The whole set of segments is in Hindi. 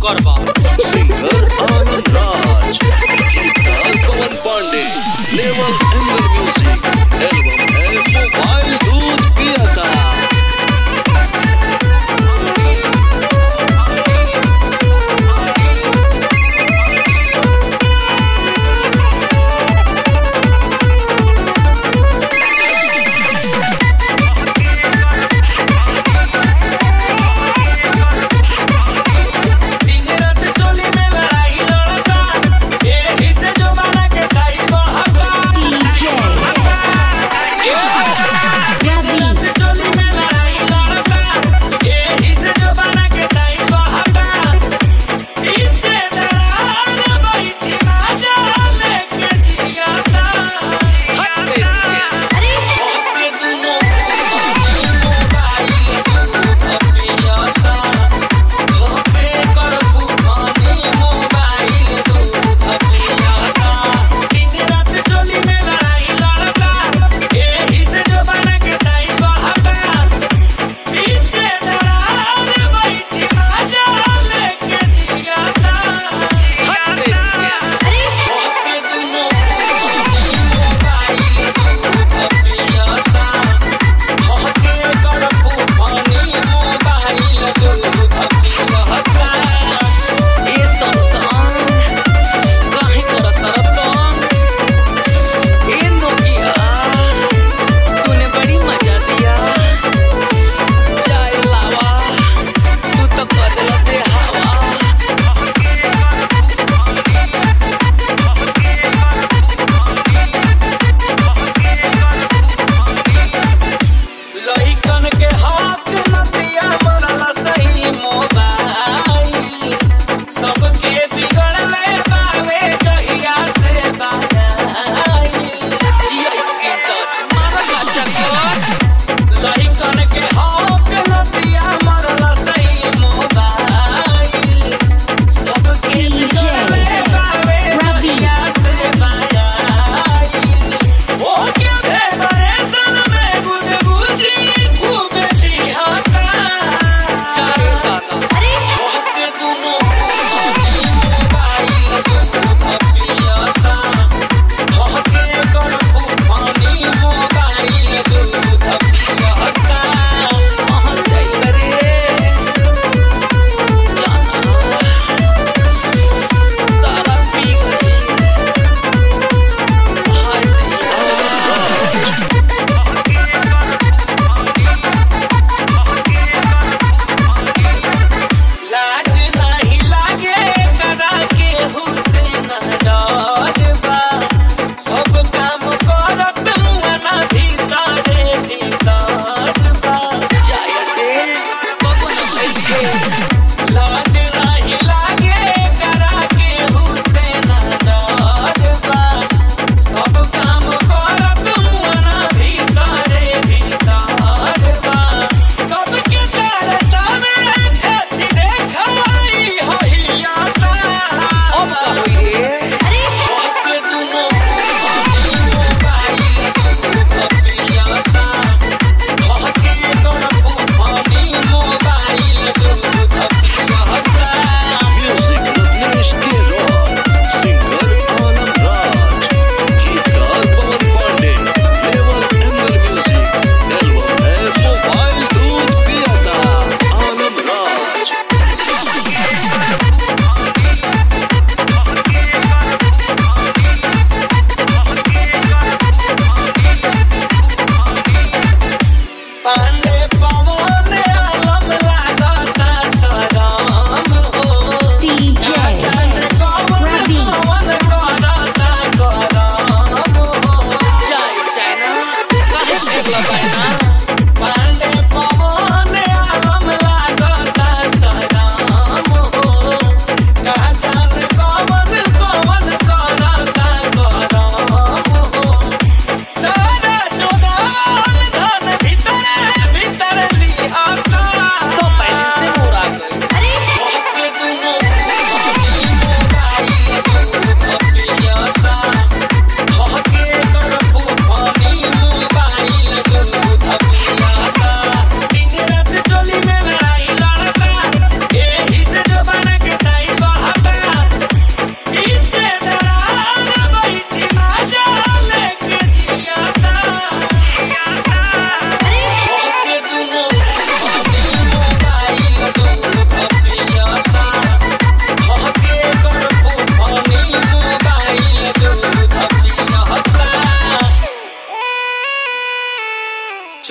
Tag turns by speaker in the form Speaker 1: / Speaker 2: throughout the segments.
Speaker 1: Corvo.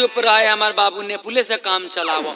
Speaker 2: चुप रहे हमार बाबू ने पुलिस से काम चलावो।